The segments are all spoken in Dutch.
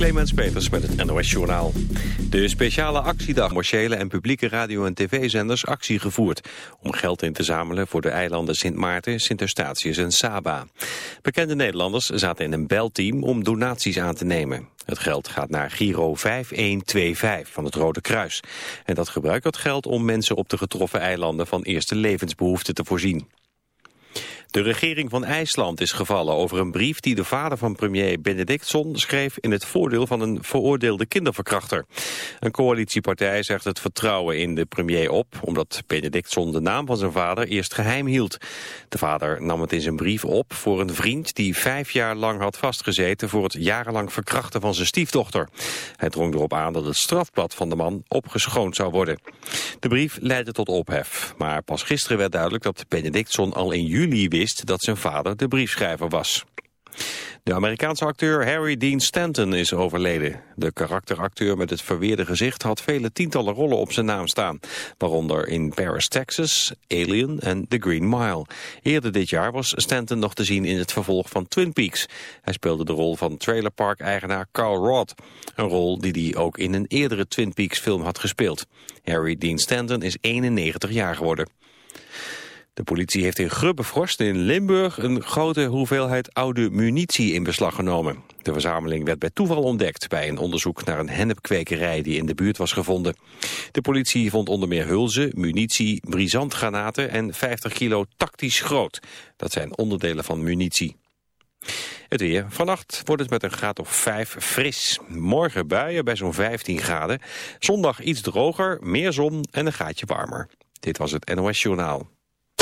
Clemens Peters met het NOS Journaal. De speciale actiedag commerciële en publieke radio- en tv-zenders actie gevoerd... om geld in te zamelen voor de eilanden Sint Maarten, Sint Eustatius en Saba. Bekende Nederlanders zaten in een belteam om donaties aan te nemen. Het geld gaat naar Giro 5125 van het Rode Kruis. En dat gebruikt dat geld om mensen op de getroffen eilanden van eerste levensbehoeften te voorzien. De regering van IJsland is gevallen over een brief die de vader van premier Benedictson schreef in het voordeel van een veroordeelde kinderverkrachter. Een coalitiepartij zegt het vertrouwen in de premier op, omdat Benedictson de naam van zijn vader eerst geheim hield. De vader nam het in zijn brief op voor een vriend die vijf jaar lang had vastgezeten voor het jarenlang verkrachten van zijn stiefdochter. Hij drong erop aan dat het strafblad van de man opgeschoond zou worden. De brief leidde tot ophef, maar pas gisteren werd duidelijk dat Benedictson al in juli dat zijn vader de briefschrijver was. De Amerikaanse acteur Harry Dean Stanton is overleden. De karakteracteur met het verweerde gezicht had vele tientallen rollen op zijn naam staan. Waaronder in Paris, Texas, Alien en The Green Mile. Eerder dit jaar was Stanton nog te zien in het vervolg van Twin Peaks. Hij speelde de rol van trailerpark-eigenaar Carl Roth. Een rol die hij ook in een eerdere Twin Peaks film had gespeeld. Harry Dean Stanton is 91 jaar geworden. De politie heeft in Grubbevorst in Limburg een grote hoeveelheid oude munitie in beslag genomen. De verzameling werd bij toeval ontdekt bij een onderzoek naar een hennepkwekerij die in de buurt was gevonden. De politie vond onder meer hulzen, munitie, brisantgranaten en 50 kilo tactisch groot. Dat zijn onderdelen van munitie. Het weer. Vannacht wordt het met een graad of 5 fris. Morgen buien bij zo'n 15 graden. Zondag iets droger, meer zon en een gaatje warmer. Dit was het NOS Journaal.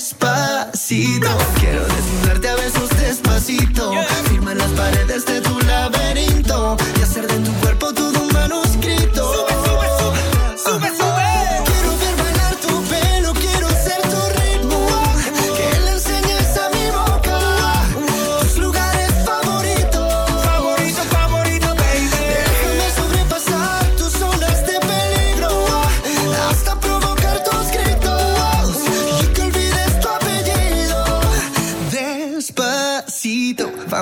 Despacito. Quiero desnudarte a besos despacito. Firma las paredes de tu laberinto. Y hacer de tu cuerpo todo un manuscrito. Vamos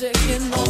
Second.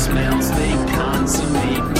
smells they consummate.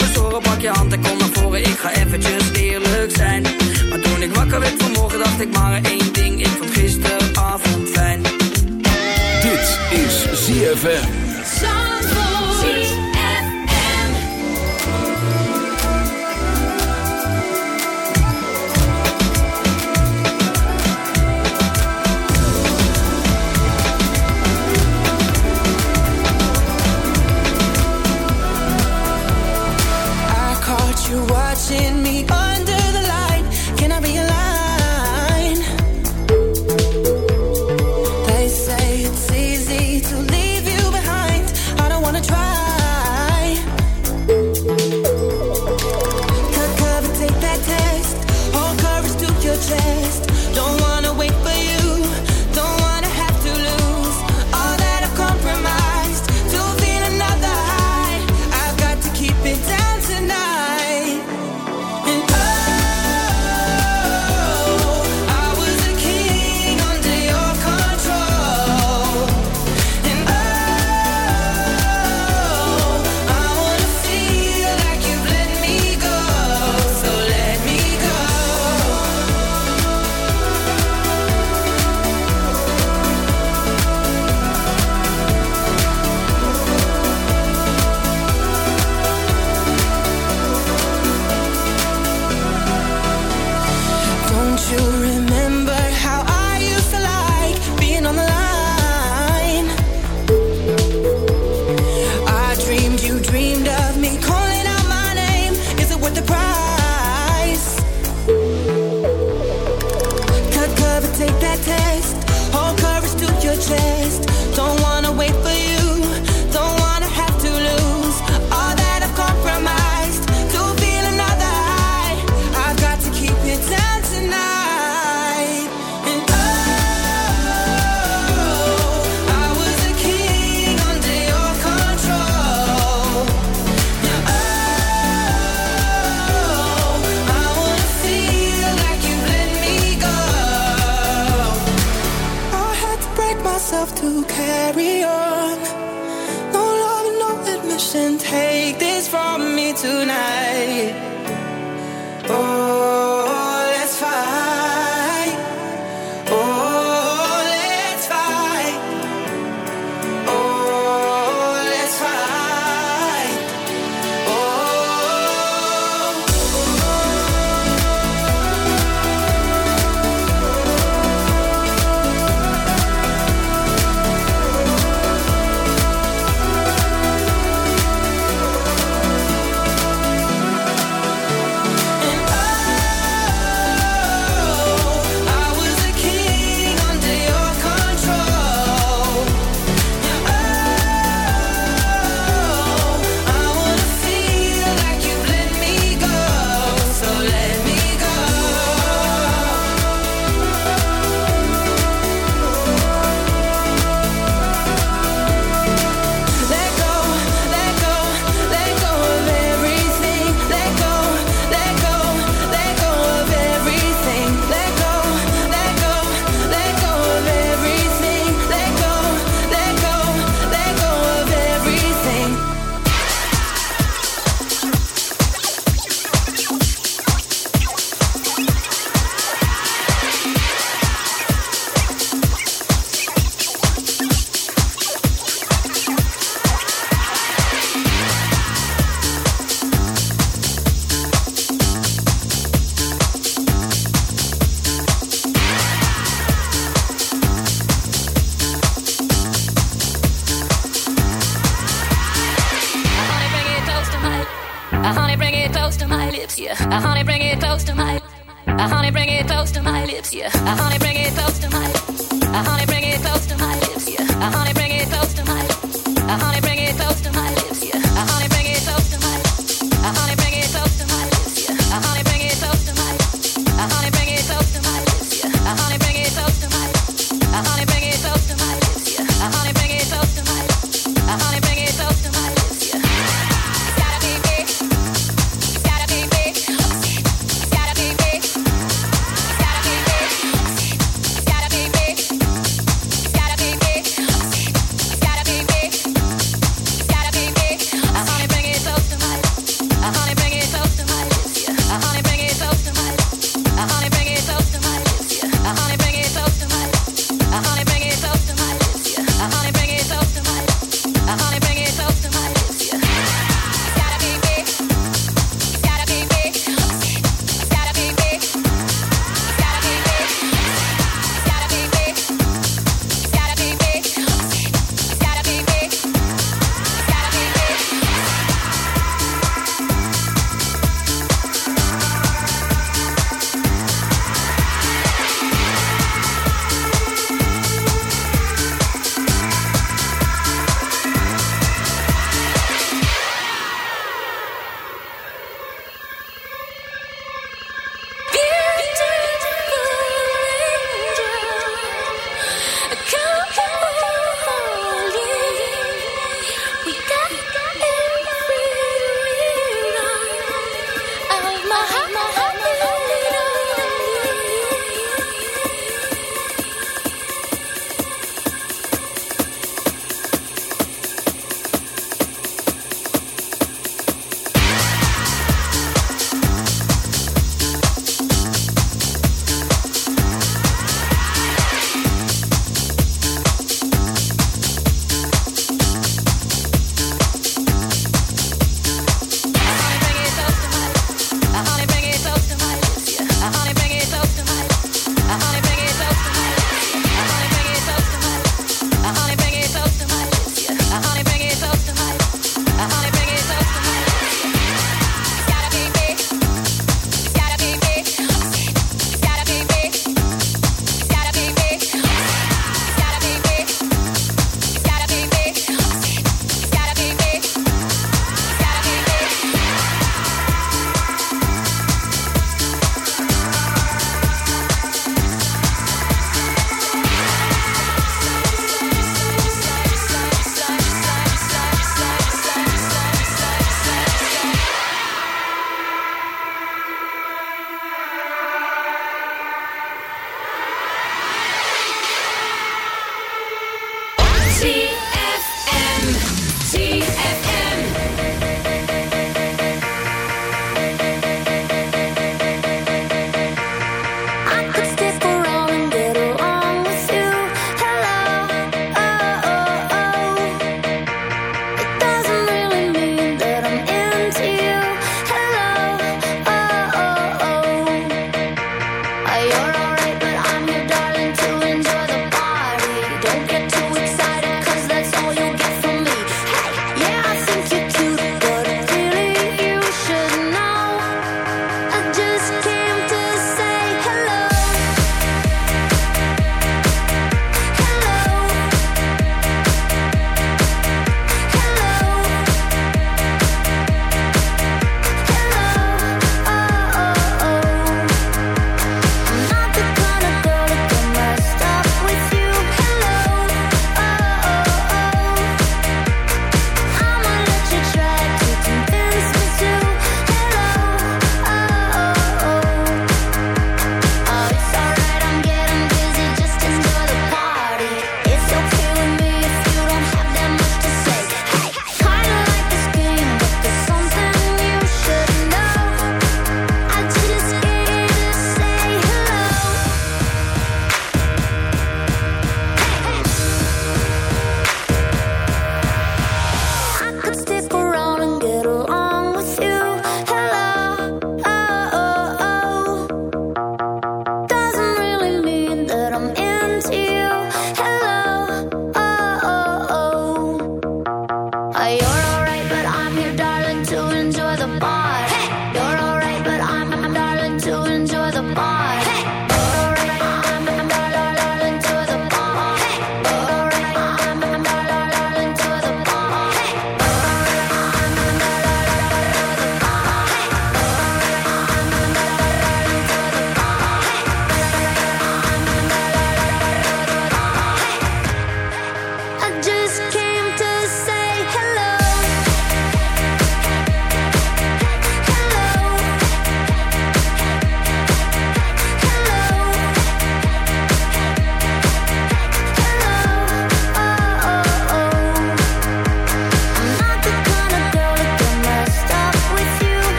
hand kom naar voren. Ik ga eventjes eerlijk zijn. Maar toen ik wakker werd vanmorgen, dacht ik maar één ding. Ik vond gisteravond fijn. Dit is ZFM.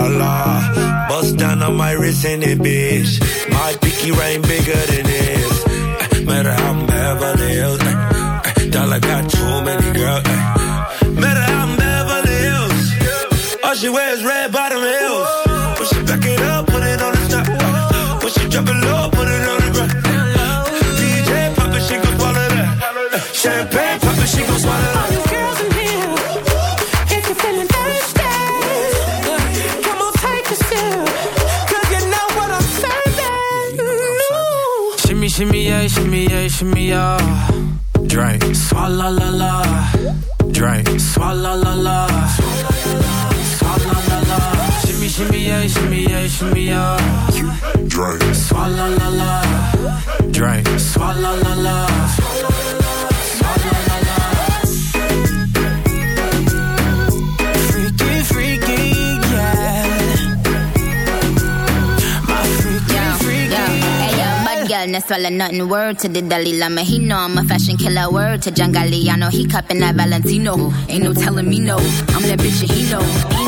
La la. Bust down on my wrist and it, bitch. My pinky ring bigger than Shimmy, shimmy, yeah, shimmy, yeah, shimmy, yeah. Drink. Swalla la la. Drink. Swalla la la. Swalla la la. Freaky, freaky, yeah. My freaky, freaky. Hey yo, bad girl, no swallow nothing. Word to the Dalai Lama, he know I'm a fashion killer. Word to John Galliano, he cupping that Valentino. Ain't no telling me no, I'm that bitch and he know. He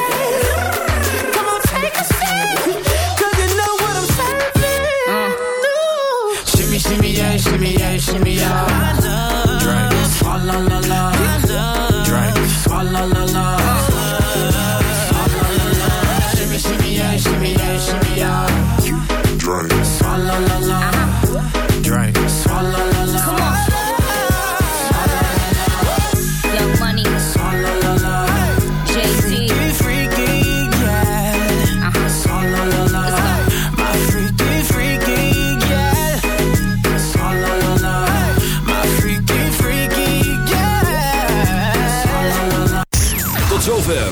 Shimmy, yeah, shimmy, yeah, shimmy, yeah. Drink. Swalla la la. Drink. Swalla la la. Swalla la la. Shimmy, shimmy, yeah, shimmy, yeah, shimmy, yeah. Drink.